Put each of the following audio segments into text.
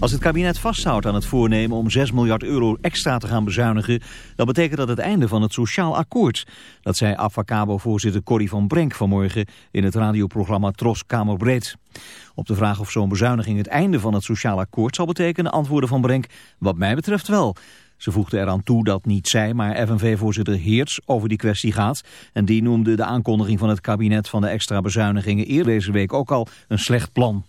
Als het kabinet vasthoudt aan het voornemen om 6 miljard euro extra te gaan bezuinigen... dan betekent dat het einde van het sociaal akkoord. Dat zei Avacabo-voorzitter Corrie van Brenk vanmorgen... in het radioprogramma Tros Kamerbreed. Op de vraag of zo'n bezuiniging het einde van het sociaal akkoord zal betekenen... antwoordde van Brenk, wat mij betreft wel... Ze voegde eraan toe dat niet zij, maar FNV-voorzitter Heerts over die kwestie gaat. En die noemde de aankondiging van het kabinet van de extra bezuinigingen eerder deze week ook al een slecht plan.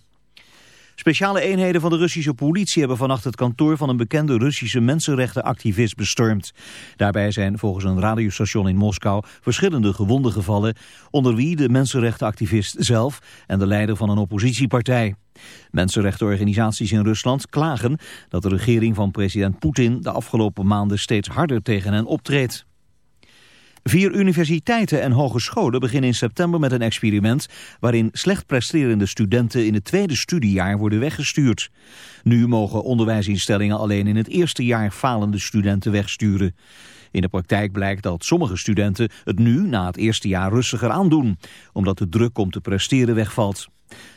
Speciale eenheden van de Russische politie hebben vannacht het kantoor van een bekende Russische mensenrechtenactivist bestormd. Daarbij zijn volgens een radiostation in Moskou verschillende gewonden gevallen, onder wie de mensenrechtenactivist zelf en de leider van een oppositiepartij. Mensenrechtenorganisaties in Rusland klagen dat de regering van president Poetin de afgelopen maanden steeds harder tegen hen optreedt. Vier universiteiten en hogescholen beginnen in september met een experiment waarin slecht presterende studenten in het tweede studiejaar worden weggestuurd. Nu mogen onderwijsinstellingen alleen in het eerste jaar falende studenten wegsturen. In de praktijk blijkt dat sommige studenten het nu na het eerste jaar rustiger aandoen, omdat de druk om te presteren wegvalt.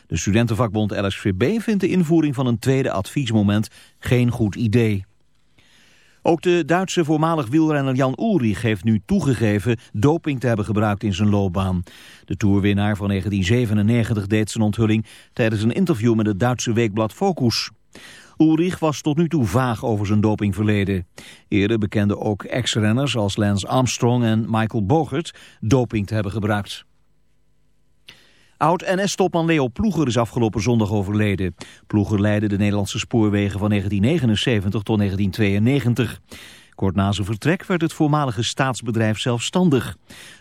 De studentenvakbond LSVB vindt de invoering van een tweede adviesmoment geen goed idee. Ook de Duitse voormalig wielrenner Jan Ulrich heeft nu toegegeven doping te hebben gebruikt in zijn loopbaan. De toerwinnaar van 1997 deed zijn onthulling tijdens een interview met het Duitse weekblad Focus. Ulrich was tot nu toe vaag over zijn dopingverleden. Eerder bekenden ook ex-renners als Lance Armstrong en Michael Bogert doping te hebben gebruikt. Oud-NS-topman Leo Ploeger is afgelopen zondag overleden. Ploeger leidde de Nederlandse spoorwegen van 1979 tot 1992. Kort na zijn vertrek werd het voormalige staatsbedrijf zelfstandig.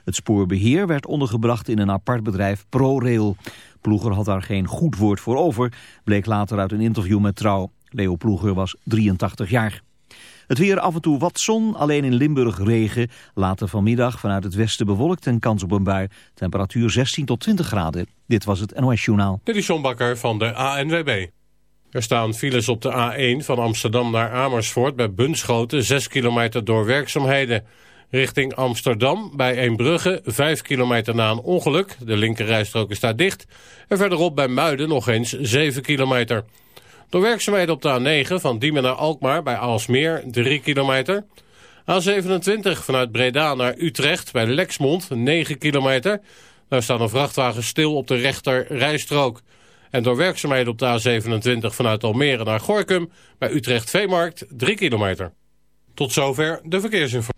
Het spoorbeheer werd ondergebracht in een apart bedrijf ProRail. Ploeger had daar geen goed woord voor over, bleek later uit een interview met Trouw. Leo Ploeger was 83 jaar. Het weer af en toe wat zon, alleen in Limburg regen. Later vanmiddag vanuit het westen bewolkt en kans op een bui. Temperatuur 16 tot 20 graden. Dit was het NOS Journaal. Dit is van de ANWB. Er staan files op de A1 van Amsterdam naar Amersfoort bij Bunschoten 6 kilometer door werkzaamheden. Richting Amsterdam bij Eembrugge 5 kilometer na een ongeluk. De linkerrijstrook staat dicht. En verderop bij Muiden nog eens 7 kilometer. Door werkzaamheden op de A9 van Diemen naar Alkmaar bij Aalsmeer 3 kilometer. A27 vanuit Breda naar Utrecht bij Lexmond 9 kilometer. Daar staat een vrachtwagen stil op de rechter rijstrook. En door werkzaamheden op de A27 vanuit Almere naar Gorkum bij Utrecht Veemarkt 3 kilometer. Tot zover de verkeersinformatie.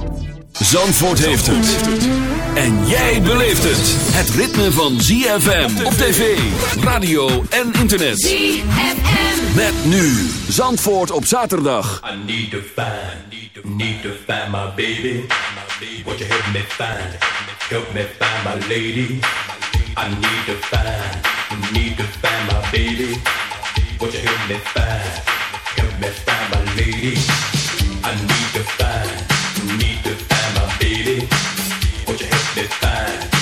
Zandvoort heeft het. En jij beleeft het. Het ritme van ZFM op tv, radio en internet. ZFM. Met nu Zandvoort op zaterdag. I need to find, need to find my baby. Won't you help me find, help me find my lady. I need to find, need to find my baby. Won't you help me find, help me find my lady. I need to find, need to find. beat it, put your hips this.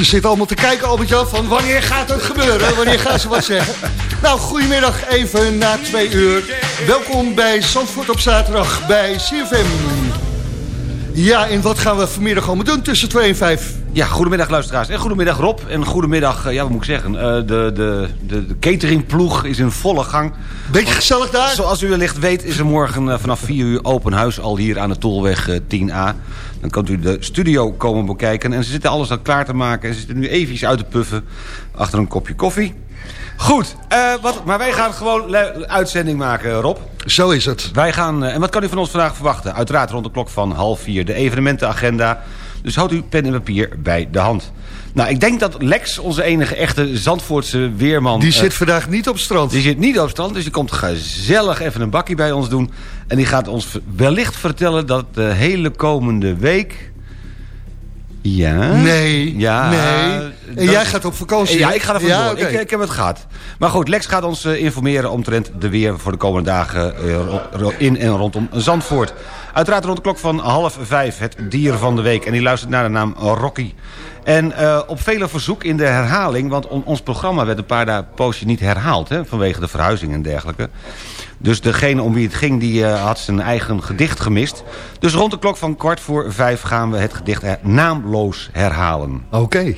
Ze zitten allemaal te kijken, Albert-Jan, van wanneer gaat het gebeuren? Wanneer gaan ze wat zeggen? Nou, goedemiddag, even na twee uur. Welkom bij Zandvoort op zaterdag bij CFM. Ja, en wat gaan we vanmiddag allemaal doen tussen 2 en 5? Ja, goedemiddag luisteraars. En goedemiddag Rob. En goedemiddag, eh, ja wat moet ik zeggen, eh, de, de, de, de cateringploeg is in volle gang. Beetje gezellig daar? Zoals u wellicht weet is er morgen eh, vanaf 4 uur open huis al hier aan de Tolweg eh, 10A. Dan kunt u de studio komen bekijken. En ze zitten alles al klaar te maken. En ze zitten nu eventjes uit te puffen achter een kopje koffie. Goed, wat, maar wij gaan gewoon uitzending maken, Rob. Zo is het. Wij gaan, en wat kan u van ons vandaag verwachten? Uiteraard rond de klok van half vier de evenementenagenda. Dus houdt u pen en papier bij de hand. Nou, ik denk dat Lex, onze enige echte Zandvoortse weerman... Die eh, zit vandaag niet op strand. die zit niet op strand, dus die komt gezellig even een bakkie bij ons doen. En die gaat ons wellicht vertellen dat de hele komende week... Ja? Nee, Ja. nee. En jij gaat op vakantie, Ja, ik ga er Ja, oké. ik, ik heb het gehad. Maar goed, Lex gaat ons eh, informeren omtrent de weer voor de komende dagen eh, in en rondom Zandvoort. Uiteraard rond de klok van half vijf het dier van de week. En die luistert naar de naam Rocky. En eh, op vele verzoek in de herhaling, want on- ons programma werd een paar dagen poosje niet herhaald, hè, vanwege de verhuizing en dergelijke. Dus degene om wie het ging, die eh, had zijn eigen gedicht gemist. Dus rond de klok van kwart voor vijf gaan we het gedicht her- naamloos herhalen. Oké.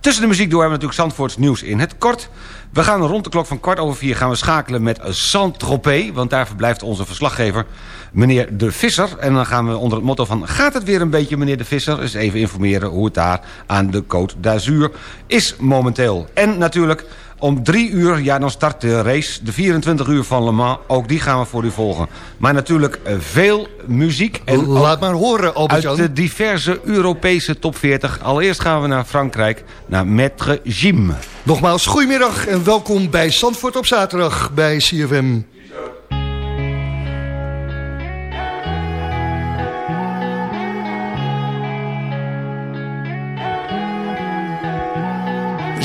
Tussen de muziek door hebben we natuurlijk Zandvoorts nieuws in het kort. We gaan rond de klok van kwart over vier gaan we schakelen met Saint-Tropez. Want daar verblijft onze verslaggever, meneer De Visser. En dan gaan we onder het motto van... gaat het weer een beetje, meneer De Visser? Eens even informeren hoe het daar aan de Côte d'Azur is momenteel. En natuurlijk... Om drie uur, ja, dan start de race. De 24 uur van Le Mans, ook die gaan we voor u volgen. Maar natuurlijk eh, veel muziek. En Laat maar horen, Albert-Jan. uit de diverse Europese top 40. Allereerst gaan we naar Frankrijk, naar Maître Jim. Nogmaals, goedemiddag en welkom bij Zandvoort op zaterdag bij CFM.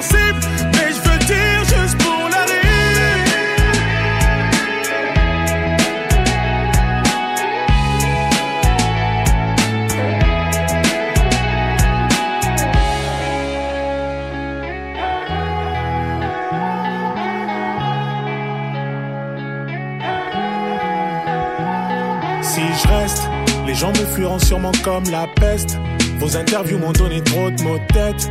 Mais je veux dire juste pour la. Si je reste, les gens me fuiront sûrement comme la peste. Vos interviews m'ont donné trop de mots de tête.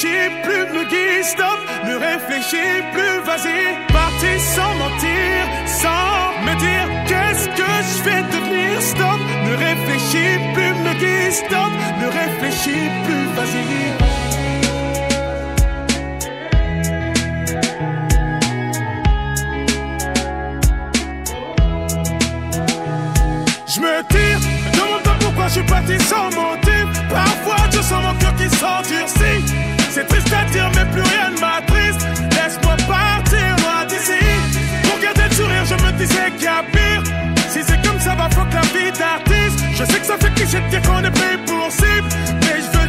réfléchis plus, me guide, stop, ne réfléchis plus, vas-y, parti sans mentir, sans me dire qu'est-ce que je vais devenir, stop, ne réfléchis plus, me guide, stop, ne réfléchis plus, vas-y. je me tire. Demande pas pourquoi je suis parti sans mentir. Parfois, je sens mon cœur qui s'endurcit. C'est triste à dire, mais plus rien ne m'attriste. Laisse-moi partir loin d'ici. Pour garder le sourire, je me disais qu'il y a pire. Si c'est comme ça, va fuck la vie d'artiste. Je sais que ça fait cliché de dire qu'on est pris pour cible, mais je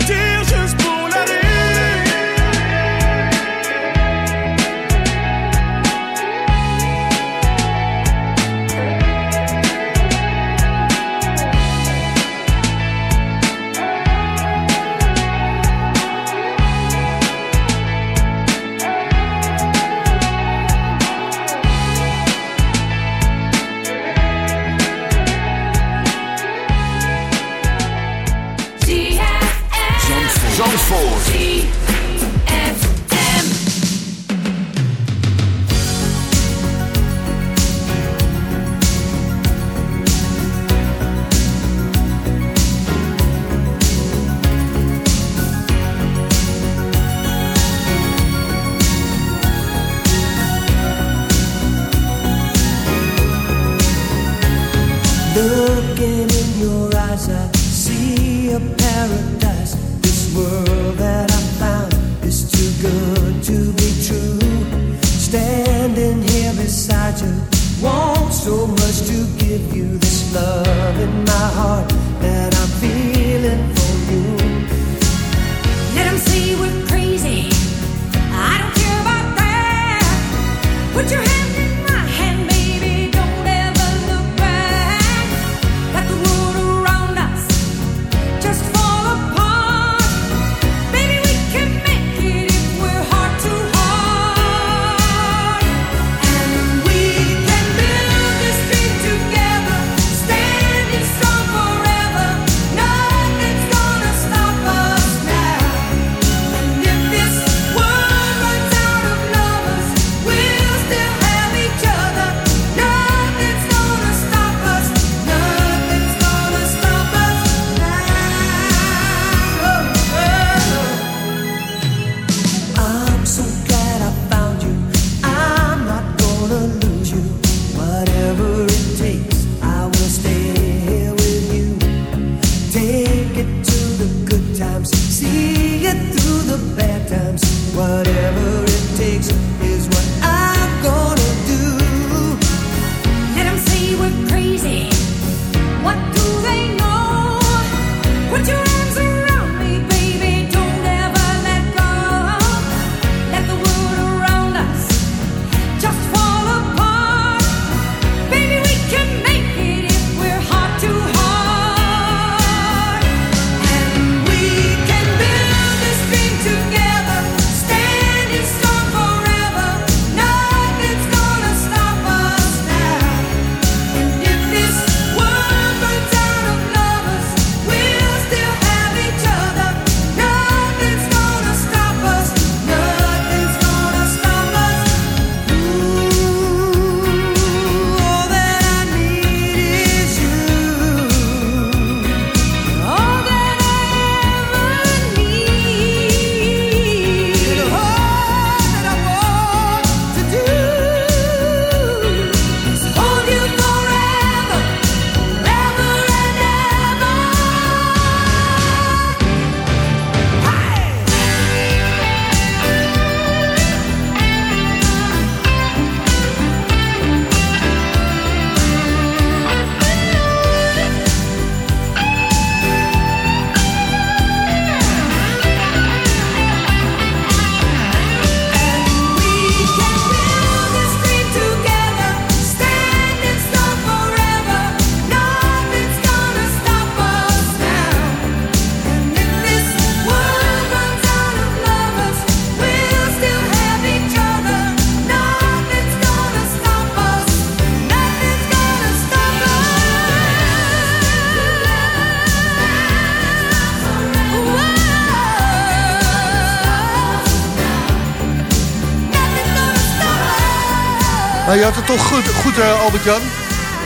toch goed, goed eh, Albert-Jan.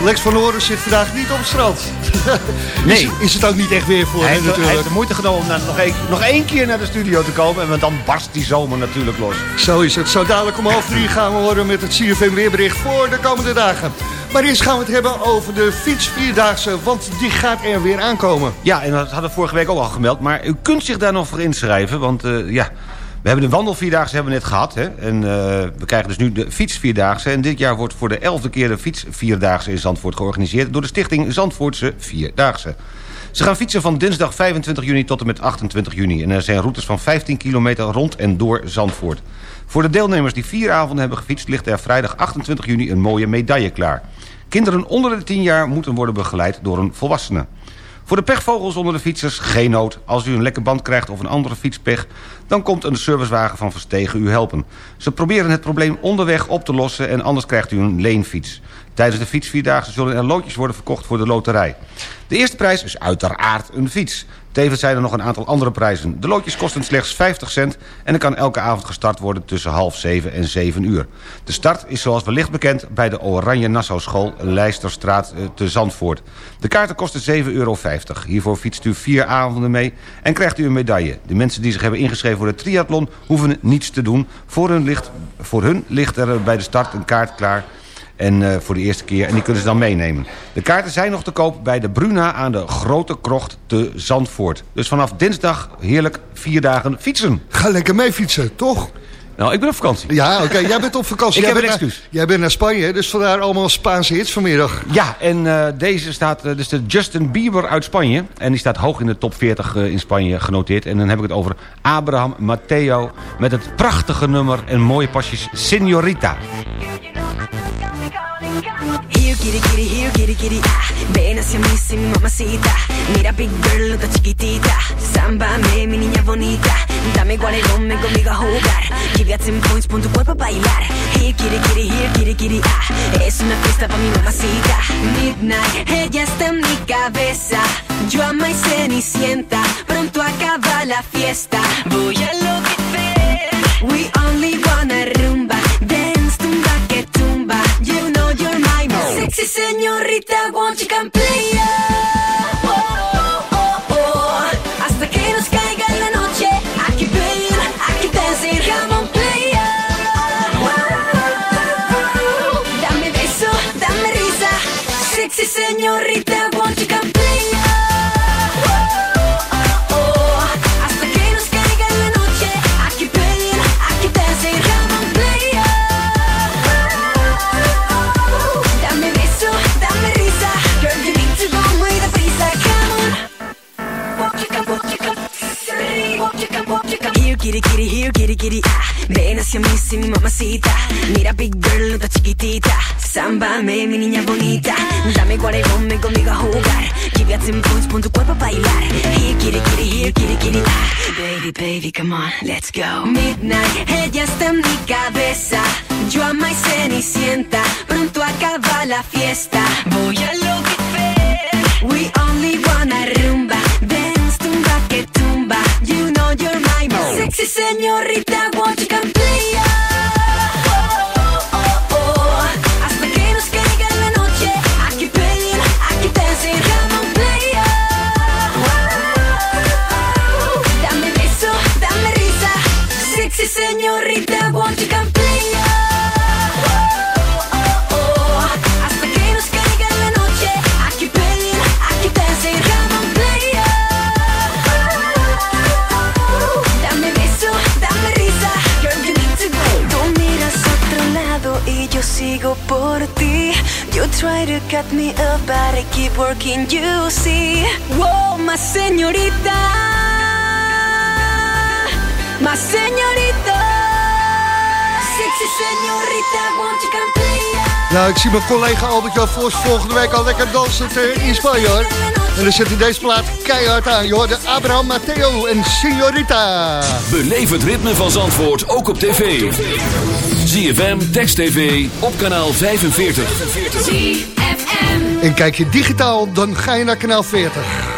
Lex van Horen zit vandaag niet op het strand. Nee. Is, is het ook niet echt weer voor Hij hem heeft, hij natuurlijk. heeft de moeite genomen om naar- nog, één, nog één keer naar de studio te komen. En dan barst die zomer natuurlijk los. Zo is het. Zo dadelijk om half drie gaan we horen met het CFM weerbericht voor de komende dagen. Maar eerst gaan we het hebben over de fietsvierdaagse, want die gaat er weer aankomen. Ja, en dat hadden we vorige week ook al gemeld. Maar u kunt zich daar nog voor inschrijven. Want eh, ja, we hebben de wandelvierdaagse hebben we net gehad. Hè? En eh, we krijgen dus nu de fietsvierdaagse. En dit jaar wordt voor de elfde keer de fietsvierdaagse in Zandvoort georganiseerd... door de stichting Zandvoortse Vierdaagse. Ze gaan fietsen van dinsdag 25 juni tot en met 28 juni. En er zijn routes van 15 kilometer rond en door Zandvoort. Voor de deelnemers die vier avonden hebben gefietst... ligt er vrijdag 28 juni een mooie medaille klaar. Kinderen onder de 10 jaar moeten worden begeleid door een volwassene. Voor de pechvogels onder de fietsers geen nood. Als u een lekke band krijgt of een andere fietspech... dan komt een servicewagen van Verstegen u helpen. Ze proberen het probleem onderweg op te lossen... en anders krijgt u een leenfiets. Tijdens de fietsvierdaagse zullen er loodjes worden verkocht voor de loterij. De eerste prijs is uiteraard een fiets. Tevens zijn er nog een aantal andere prijzen. De loodjes kosten slechts 50 cent... en er kan elke avond gestart worden tussen half zeven en 7 uur. De start is zoals wellicht bekend bij de Oranje Nassau School... Leisterstraat eh, te Zandvoort. De kaarten kosten 7,50 euro. Hiervoor fietst u vier avonden mee en krijgt u een medaille. De mensen die zich hebben ingeschreven voor de triathlon... hoeven niets te doen. Voor hun ligt, voor hun ligt er bij de start een kaart klaar... En eh, voor de eerste keer. En die kunnen ze dan meenemen. De kaarten zijn nog te koop bij de Bruna aan de Grote Krocht te Zandvoort. Dus vanaf dinsdag heerlijk vier dagen fietsen. Ga lekker mee fietsen, toch? Nou, ik ben op vakantie. Ja, oké. Jij bent op vakantie. Ik Jij heb een naar- excuus. Jij bent naar Spanje, dus vandaar allemaal Spaanse hits vanmiddag. Ja, en eh, deze staat, eh, dus de Justin Bieber uit Spanje. En die staat hoog in de top 40 eh, in Spanje genoteerd. En dan heb ik het over Abraham Mateo met het prachtige nummer en mooie pasjes Señorita. Here kitty kitty, here kitty kitty, ah Ven hacia mí, sí, mi mamacita Mira big girl, está chiquitita Sámbame, mi niña bonita Dame guarelón, conmigo a jugar Give ya 10 points, pon tu cuerpo a bailar Here kitty kitty, here kitty kitty, ah Es una fiesta pa' mi mamacita Midnight, ella está en mi cabeza Yo ama y cenicienta Pronto acaba la fiesta Voy a enloquecer We only wanna rumba Sexy señorita, won't you come play oh, oh, oh, oh. Hasta que nos caiga la noche I keep playing, I keep dancing Come on, play. Dame beso, dame risa Sexy señorita, won't you come Here, kitty, kitty, here, kitty, kitty ah. Ven hacia mí, sí, mi mamacita Mira, big girl, no está chiquitita. Sámbame, mi niña bonita Dame guarelón, ven conmigo a jugar Give 10 points, pon tu cuerpo a bailar Here, kitty, kitty, here, kitty, kitty ah. Baby, baby, come on, let's go. Midnight, ella está en mi cabeza Yo ama y cenicienta Pronto acaba la fiesta. Voy a enloquecer We only wanna rumba. Dance, tumba que tumba. You know you're Sexy señorita, won't you come play try to cut me up but I keep working, you see. Whoa, más señorita. Más señorita. Sexy señorita, won't you come play? Nou, ik zie mijn collega Albert-Jan Vos volgende week al lekker dansend eh, in Spanje, hoor. En dan zet hij deze plaat keihard aan. Je hoorde Abraham Mateo en Signorita. Beleef het ritme van Zandvoort ook op tv. ZFM, Text TV, op kanaal 45. En kijk je digitaal, dan ga je naar kanaal 40.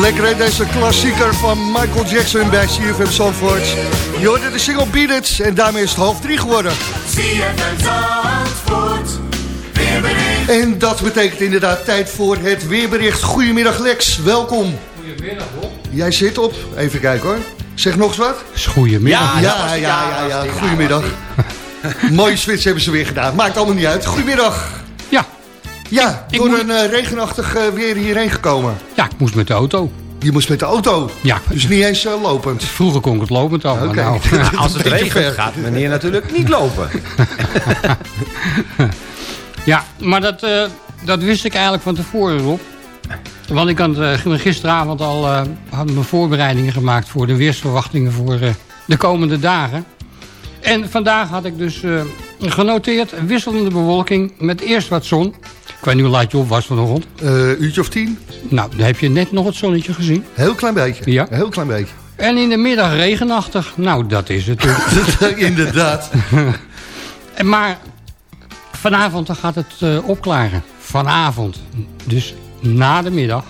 Lekker deze klassieker van Michael Jackson bij CFM Zandvoort. Je hoorde de single Beat It en daarmee is het half drie geworden. CFM Zandvoort, weerbericht. En dat betekent inderdaad tijd voor het weerbericht. Goedemiddag Lex, welkom. Goedemiddag Rob. Jij zit op, even kijken hoor. Zeg nog eens wat? Goedemiddag. Ja, ja, ja, ja, goedemiddag. Mooie switch hebben ze weer gedaan. Maakt allemaal niet uit. Goedemiddag. Ja. Ik door een eh, regenachtig eh, weer hierheen gekomen. Ja, ik moest met de auto. Je moest met de auto? Ja. Dus niet eens eh, lopend? Vroeger kon ik het lopend al. maar Oké. Nou, Als het regent ver. gaat meneer natuurlijk niet lopen. ja, maar dat, eh, dat wist ik eigenlijk van tevoren, Rob. Want ik had eh, gisteravond al eh, had mijn voorbereidingen gemaakt... voor de weersverwachtingen voor eh, de komende dagen. En vandaag had ik dus eh, genoteerd wisselende bewolking... met eerst wat zon. Ik weet niet hoe laat je op was vanochtend. Eh uurtje of tien? Nou, dan heb je net nog het zonnetje gezien. Heel klein beetje. Ja. Heel klein beetje. En in de middag regenachtig. Nou, dat is het. Inderdaad. Maar vanavond dan gaat het eh, opklaren. Vanavond. Dus na de middag.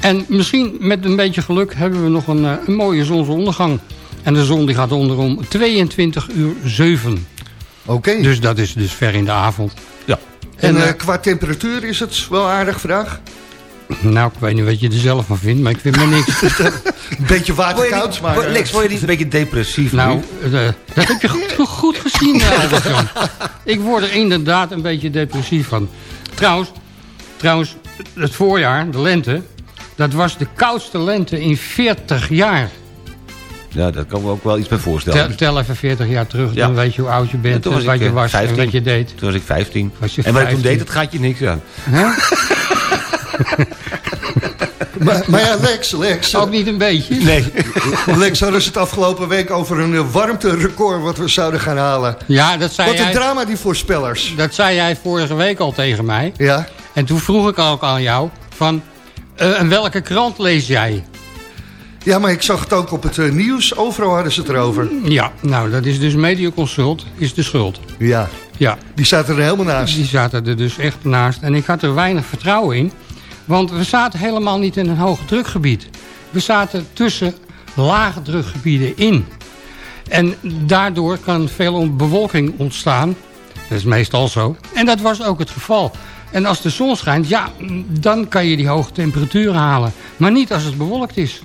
En misschien met een beetje geluk hebben we nog een, eh, een mooie zonsondergang. En de zon die gaat onder om 22 uur 7. Oké. Dus dat is dus ver in de avond. Ja. En En, eh, eh, qua temperatuur is het wel aardig vandaag? Nou, ik weet niet wat je er zelf van vindt, maar ik vind maar niks. Een beetje waterkoud, maar... eh, Lex, word je niet een beetje depressief Nou, nu? dat heb je goed, goed gezien, Albertson. Ik word er inderdaad een beetje depressief van. Trouwens, trouwens, het voorjaar, de lente... dat was de koudste lente in 40 jaar. Ja, daar kan ik me ook wel iets bij voorstellen. Tel, tel even 40 jaar terug, Ja. dan weet je hoe oud je En bent... en wat ik, je eh, was 15. en wat je deed. Toen was ik 15. Was je en wat ik toen 15? deed, dat gaat je niks aan. Maar, maar ja, Lex, Lex. Ook niet een beetje? Nee. Lex, hadden ze het afgelopen week over een eh, warmterecord wat we zouden gaan halen. Ja, dat zei Wat een jij, drama die voorspellers. dat zei jij vorige week al tegen mij. Ja. En toen vroeg ik ook aan jou van... eh, en welke krant lees jij? Ja, maar ik zag het ook op het eh, nieuws. Overal hadden ze het erover. Ja, nou, dat is dus Mediaconsult, is de schuld. Ja, Ja, die zaten er helemaal naast. die zaten er dus echt naast. En ik had er weinig vertrouwen in. Want we zaten helemaal niet in een hoge drukgebied. We zaten tussen lage drukgebieden in. En daardoor kan veel bewolking ontstaan. Dat is meestal zo. En dat was ook het geval. En als de zon schijnt, ja, dan kan je die hoge temperaturen halen. Maar niet als het bewolkt is.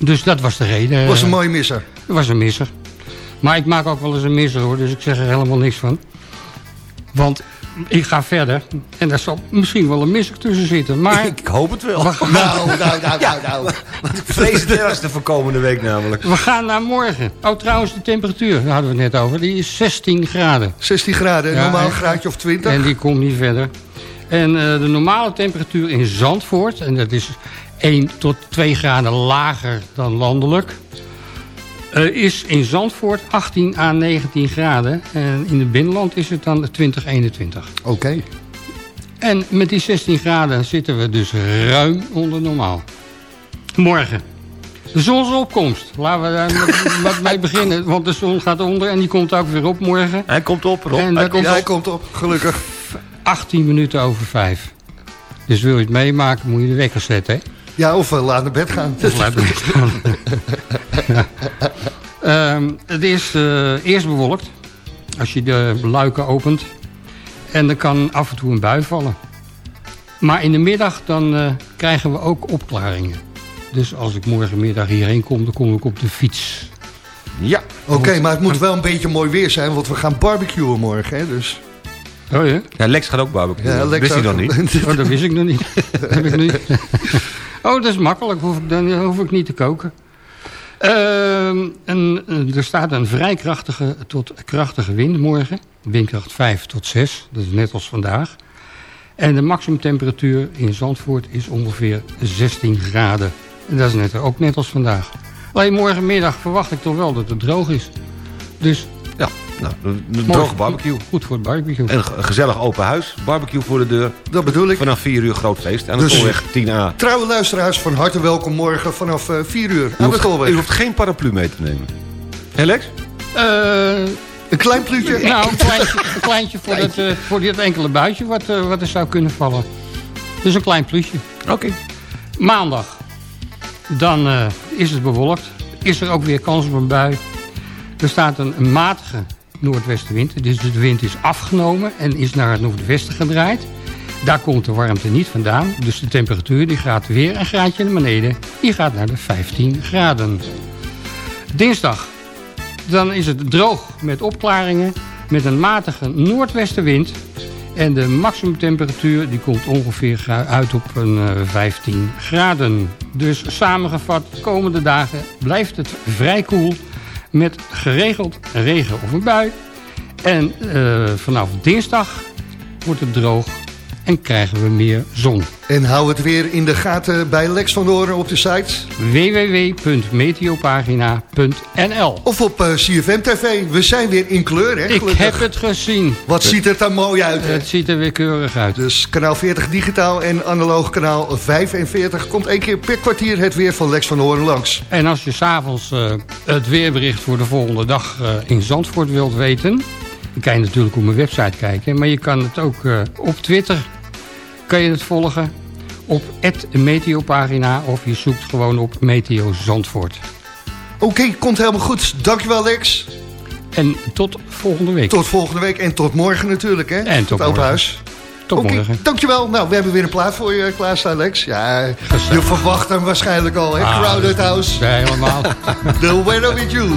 Dus dat was de reden. was een mooie misser. Dat was een misser. Maar ik maak ook wel eens een misser hoor, dus ik zeg er helemaal niks van. Want ik ga verder en daar zal misschien wel een misser tussen zitten. Maar Ik hoop het wel. we gaan, Nou, nou, nou, nou, nou. Ik vrees het ergste voor komende week namelijk. we gaan naar morgen. Oh, trouwens, de temperatuur, daar hadden we het net over. Die is 16 graden. 16 graden, Ja, normaal en- een graadje of 20. En die komt niet verder. En eh, de normale temperatuur in Zandvoort, en dat is 1 tot 2 graden lager dan landelijk... is in Zandvoort 18 à 19 graden. En in het binnenland is het dan 20, 21. Oké. En met die 16 graden zitten we dus ruim onder normaal. Morgen. De zonsopkomst. Laten we daar met- met mee beginnen. Want de zon gaat onder en die komt ook weer op morgen. Hij komt op, Rob. En Hij komt hij komt op, gelukkig. 18 minuten over 5. Dus wil je het meemaken, moet je de wekker zetten. Hè? Ja, of uh, laat naar bed gaan. Of laat het staan. Ehm, het is eh, eerst bewolkt. Als je de luiken opent. En er kan af en toe een bui vallen. Maar in de middag dan eh, krijgen we ook opklaringen. Dus als ik morgenmiddag hierheen kom, dan kom ik op de fiets. Ja. Oké, maar het moet wel een beetje mooi weer zijn, want we gaan barbecuen morgen, hè, dus... Oh ja? Ja, Lex gaat ook barbecue. Ja, Lex Wist hij nog niet? Oh, dat wist ik nog niet. Dat heb ik niet. Oh, dat is makkelijk. Hoef ik, dan hoef ik niet te koken. Ehm, en, eh, er staat een vrij krachtige tot krachtige wind morgen. Windkracht 5 tot 6. Dat is net als vandaag. En de maximumtemperatuur in Zandvoort is ongeveer 16 graden. En dat is net, ook net als vandaag. Alleen morgenmiddag verwacht ik toch wel dat het droog is. Dus Ja, nou, een droge barbecue. Goed voor het barbecue. En een gezellig open huis. Barbecue voor de deur. Dat bedoel ik. Vanaf 4 uur groot feest. Aan de Dus- Tolweg 10A. Trouwe luisteraars, van harte welkom morgen vanaf eh 4 uur U aan de hoeft, Tolweg. u hoeft geen paraplu mee te nemen. Hé Lex? Eh, Een klein pluutje. Nou, een kleintje, een kleintje voor, dat, eh, voor dit enkele buitje wat, eh, wat er zou kunnen vallen. Dus een klein plusje. Oké. Maandag. dan eh, is het bewolkt. Is er ook weer kans op een bui. Er staat een, een matige noordwestenwind. Dus de wind is afgenomen en is naar het noordwesten gedraaid. Daar komt de warmte niet vandaan. Dus de temperatuur die gaat weer een graadje naar beneden. Die gaat naar de 15 graden. Dinsdag. Dan is het droog met opklaringen. Met een matige noordwestenwind. En de maximumtemperatuur die komt ongeveer uit op een eh, 15 graden. Dus samengevat, de komende dagen blijft het vrij koel. Met geregeld regen of een bui. En eh, vanaf dinsdag wordt het droog en krijgen we meer zon. En hou het weer in de gaten bij Lex van Doorn op de site. www.meteopagina.nl Of op eh, CFM TV. We zijn weer in kleur, hè? Ik heb het gezien. Wat ziet er dan mooi uit, hè? Het ziet er weer keurig uit. Dus kanaal 40 digitaal en analoog kanaal 45 komt één keer per kwartier het weer van Lex van Hoorn langs. En als je s'avonds eh het weerbericht voor de volgende dag eh, in Zandvoort wilt weten... dan kan je natuurlijk op mijn website kijken. Maar je kan het ook op Twitter kan je het volgen. Op Meteopagina of je zoekt gewoon op Meteo Zandvoort. Oké, komt helemaal goed. Dankjewel Lex. En tot volgende week. Tot volgende week en tot morgen natuurlijk, hè? En tot Het open morgen. huis. Tot Oké, morgen. dankjewel. Nou, we hebben weer een plaat voor je klaarstaan, Lex. Ja, je verwacht hem waarschijnlijk al, hè? Ah, Crowded House. Ja, helemaal. The Weather With You.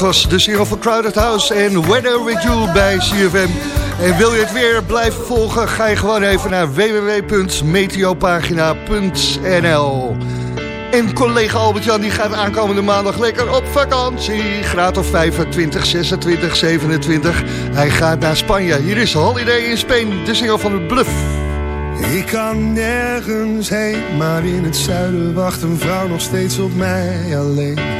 Was de single van Crowded House en Weather With You bij CFM. En wil je het weer blijven volgen, ga je gewoon even naar www.meteopagina.nl. En collega Albert-Jan die gaat aankomende maandag lekker op vakantie. Graad of 25, 26, 27. Hij gaat naar Spanje. Hier is Holiday in Spain, de single van de Bluff. Ik kan nergens heen, maar in het zuiden wacht een vrouw nog steeds op mij alleen.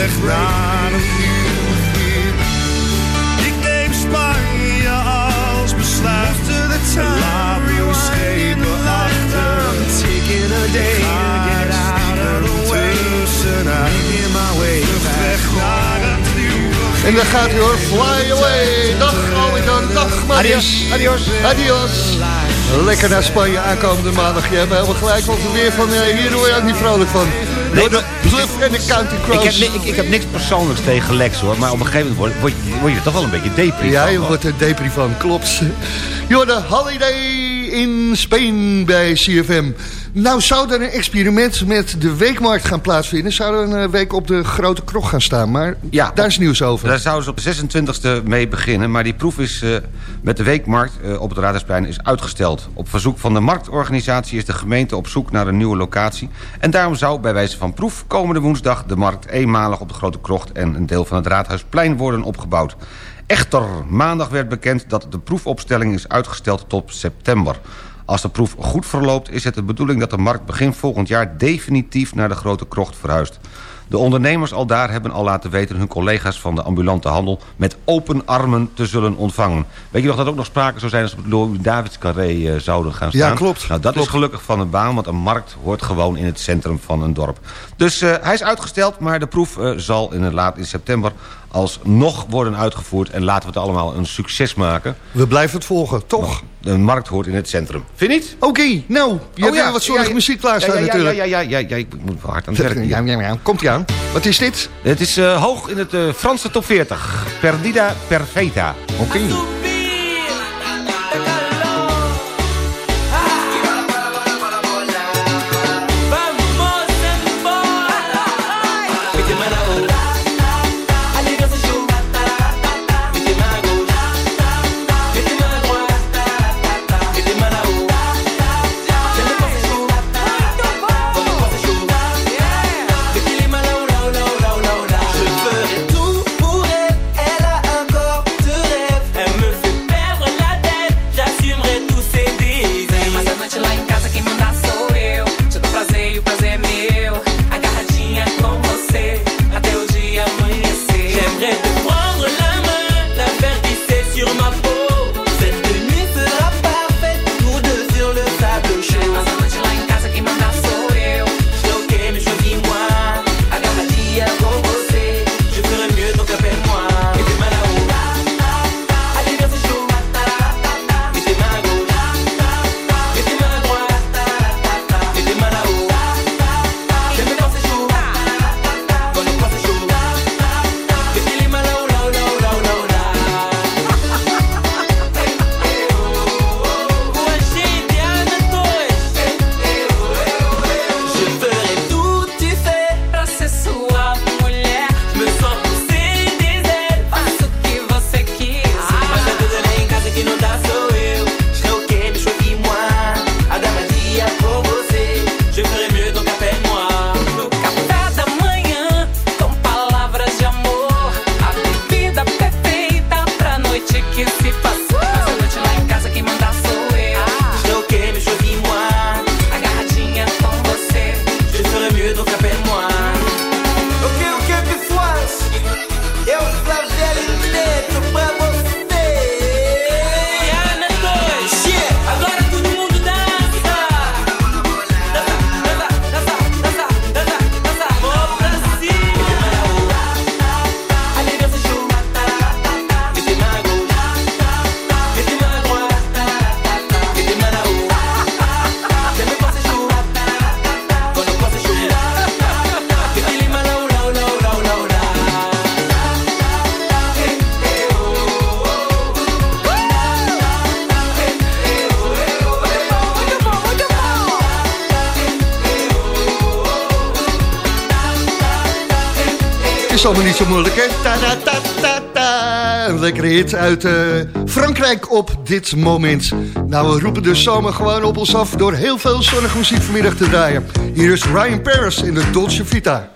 Weg naar een nieuw begin. Ik neem Spanje als besluit. En laat me schepen achter. Taking a day Ik ga to get er out of the stiekem way. tussenuit. Making my way Vlucht weg naar een nieuw begin. En dan gaat hij hoor, fly away. Dag Albert-Jan, dag Marius. Adios, Adios. Lekker naar Spanje aankomende maandag. Je hebt helemaal gelijk, want er weer van eh, hier word je ook niet vrolijk van. Door de En de County Ik heb, ik, ik heb niks persoonlijks tegen Lex hoor, maar op een gegeven moment word, word, je- word je er toch wel een beetje depri Ja, van, je wordt er depri van, klopt. Jorde Holiday in Spain bij CFM. Nou zou er een experiment met de weekmarkt gaan plaatsvinden. Zou er een eh, week op de grote krog gaan staan. Maar Ja, daar is nieuws over. Daar zouden ze op de 26e mee beginnen. Maar die proef is eh, met de weekmarkt eh, op het Raadhuisplein is uitgesteld. Op verzoek van de marktorganisatie is de gemeente op zoek naar een nieuwe locatie. En daarom zou bij wijze van proef komende woensdag... de markt eenmalig op de Grote Krocht en een deel van het Raadhuisplein worden opgebouwd. Echter, maandag werd bekend dat de proefopstelling is uitgesteld tot september. Als de proef goed verloopt is het de bedoeling dat de markt begin volgend jaar definitief naar de Grote Krocht verhuist. De ondernemers al daar hebben al laten weten hun collega's van de ambulante handel met open armen te zullen ontvangen. Weet je nog dat ook nog sprake zou zijn als we Louis Davids Carré eh, zouden gaan staan? Ja, klopt. Nou, dat Klopt. is gelukkig van een baan, want een markt hoort gewoon in het centrum van een dorp. Dus eh, hij is uitgesteld, maar de proef eh, zal in, laat in september alsnog worden uitgevoerd. En laten we het allemaal een succes maken. We blijven het volgen, toch? De markt hoort in het centrum. Vind je niet? Oké, nou, je hebt weer wat zonnige muziek klaarstaan ja, ja, natuurlijk. Ja, ja, ja, ja, ja, ik moet wel hard aan het werk. Ja, ja, ja. Komt ie aan. Wat is dit? Het is eh, hoog in het eh, Franse top 40. Perdida Perfeta. Oké. Zo -ta -ta -ta -ta. Een lekkere hit uit eh, Frankrijk op dit moment. Nou, we roepen de zomer gewoon op ons af... door heel veel zonnige muziek vanmiddag te draaien. Hier is Ryan Paris in de Dolce Vita.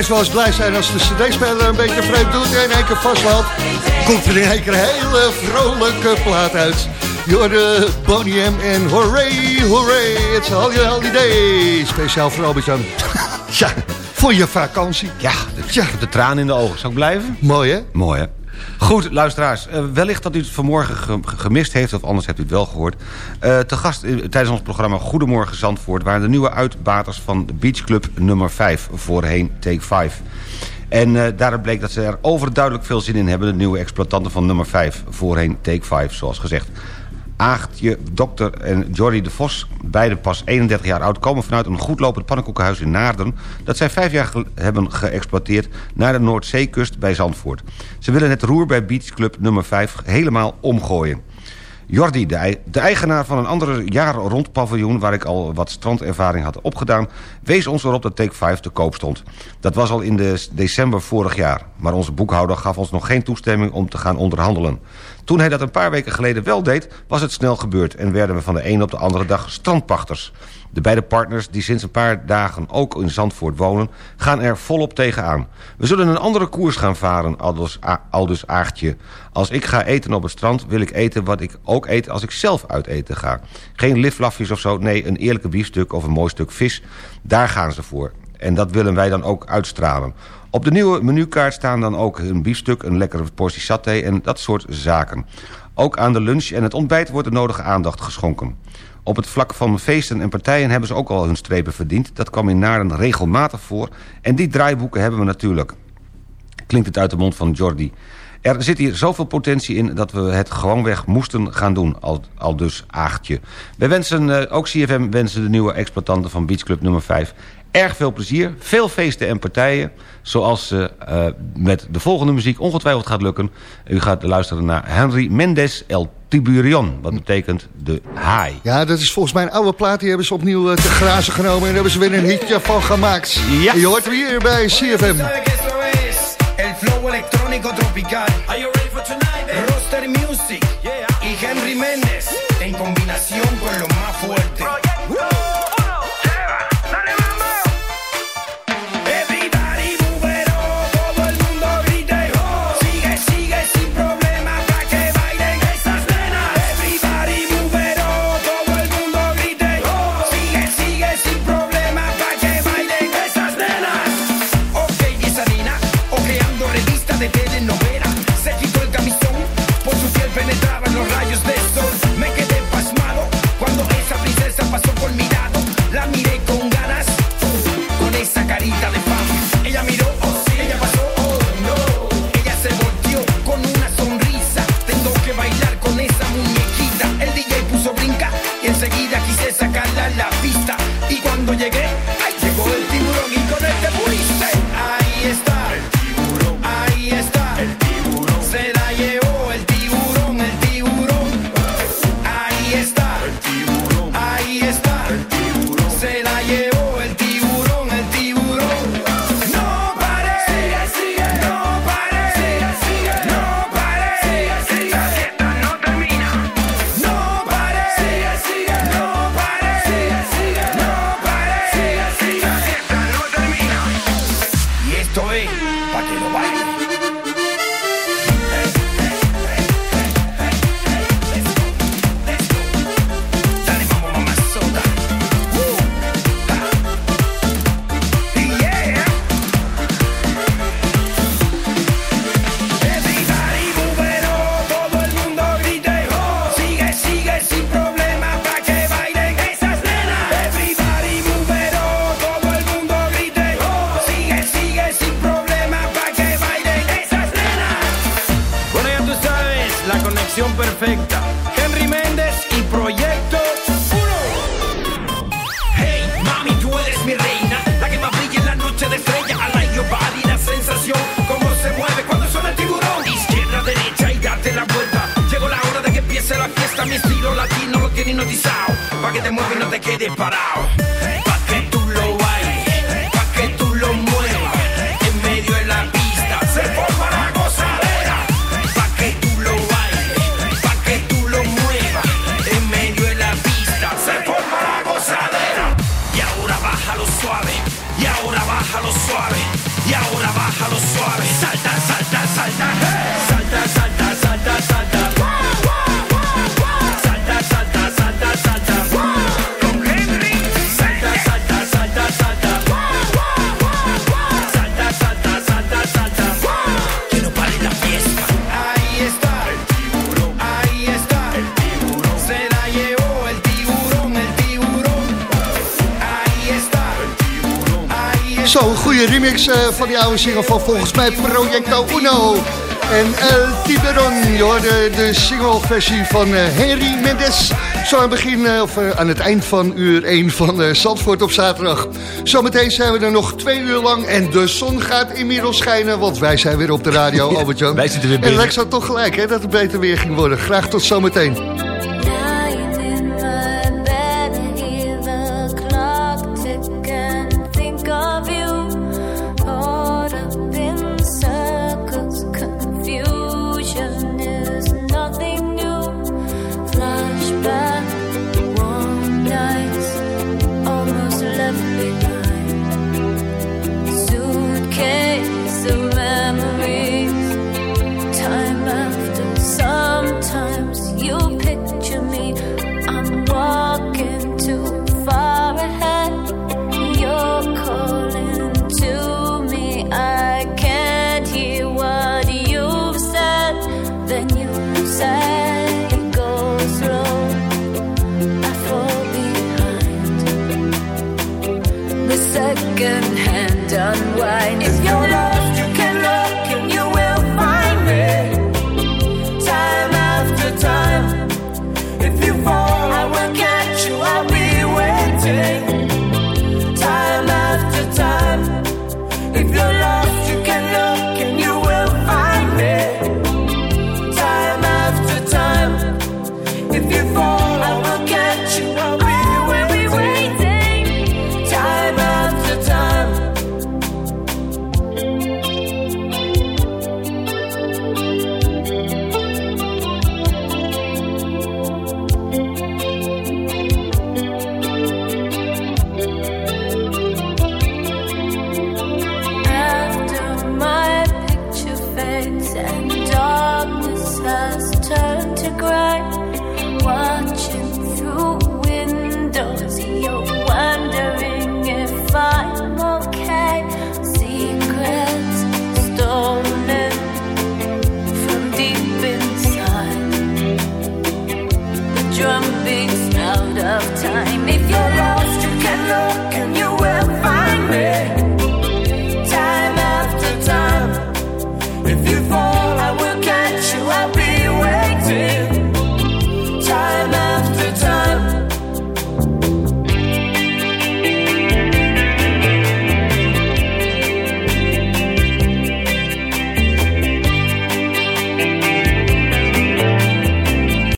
Best wel eens blij zijn als de cd-speler een beetje vreemd doet en in één keer vastloopt. Komt er in één keer een hele vrolijke plaat uit. Jorde, Bonnie M en hooray, hooray, it's a holiday. Speciaal voor Albert-Jan. ja, voor je vakantie. Ja, de, de tranen in de ogen. Zou ik blijven? Mooi, hè? Mooi, hè? Goed, luisteraars. eh, wellicht dat u het vanmorgen ge- gemist heeft... of anders hebt u het wel gehoord. Eh, te gast eh, tijdens ons programma Goedemorgen Zandvoort... waren de nieuwe uitbaters van de Beach Club nummer 5. Voorheen Take 5. En eh daaruit bleek dat ze er overduidelijk veel zin in hebben... de nieuwe exploitanten van nummer 5. Voorheen Take 5, zoals gezegd. Aagtje, Dokter en Jordi de Vos, beide pas 31 jaar oud... komen vanuit een goedlopend pannenkoekenhuis in Naarden... dat zij vijf jaar hebben geëxploiteerd naar de Noordzeekust bij Zandvoort. Ze willen het roer bij Beach Club nummer 5 helemaal omgooien. Jordi, de, ei- de eigenaar van een andere jaar rond paviljoen... waar ik al wat strandervaring had opgedaan... wees ons erop dat Take 5 te koop stond. Dat was al in de december vorig jaar. Maar onze boekhouder gaf ons nog geen toestemming om te gaan onderhandelen. Toen hij dat een paar weken geleden wel deed, was het snel gebeurd... en werden we van de ene op de andere dag strandpachters. De beide partners, die sinds een paar dagen ook in Zandvoort wonen... gaan er volop tegenaan. We zullen een andere koers gaan varen, aldus, aldus. Als ik ga eten op het strand, wil ik eten wat ik ook eet... als ik zelf uit eten ga. Geen liflafjes of zo, nee, een eerlijke biefstuk of een mooi stuk vis. Daar gaan ze voor. En dat willen wij dan ook uitstralen. Op de nieuwe menukaart staan dan ook een biefstuk, een lekkere portie saté en dat soort zaken. Ook aan de lunch en het ontbijt wordt de nodige aandacht geschonken. Op het vlak van feesten en partijen hebben ze ook al hun strepen verdiend. Dat kwam in Naarden regelmatig voor. En die draaiboeken hebben we natuurlijk. Klinkt het uit de mond van Jordi. Er zit hier zoveel potentie in dat we het gewoonweg moesten gaan doen, al, al dus Aagtje. Wij wensen, eh, ook CFM wensen de nieuwe exploitanten van Beach Club nummer 5 erg veel plezier, veel feesten en partijen. Zoals eh, eh, met de volgende muziek ongetwijfeld gaat lukken. U gaat luisteren naar Henry Mendes El Tiburion, wat betekent de haai. Ja, dat is volgens mij een oude plaat. Die hebben ze opnieuw eh, te grazen genomen. En daar hebben ze weer een hitje van gemaakt. Ja. Je hoort hem hier bij CFM. El flow electrónico tropical. Are you ready for tonight? Roster Music y Henry Méndez en combinación con lo más fuerte. Latino lo tiene hipnotizado. Pa' que te muevas y no te quedes parado. Zo, een goede remix eh, van die oude single van volgens mij Projecto Uno. En El Tiburon, je hoorde de singleversie van eh, Henry Mendes. Zo aan het begin, eh, of eh, aan het eind van uur 1 van eh, Zandvoort op zaterdag. Zometeen zijn we er nog twee uur lang en de zon gaat inmiddels schijnen. Want wij zijn weer op de radio, Albert-Jan. wij zitten weer En binnen. Lex had toch gelijk hè, dat het beter weer ging worden. Graag tot zometeen. Second hand unwind.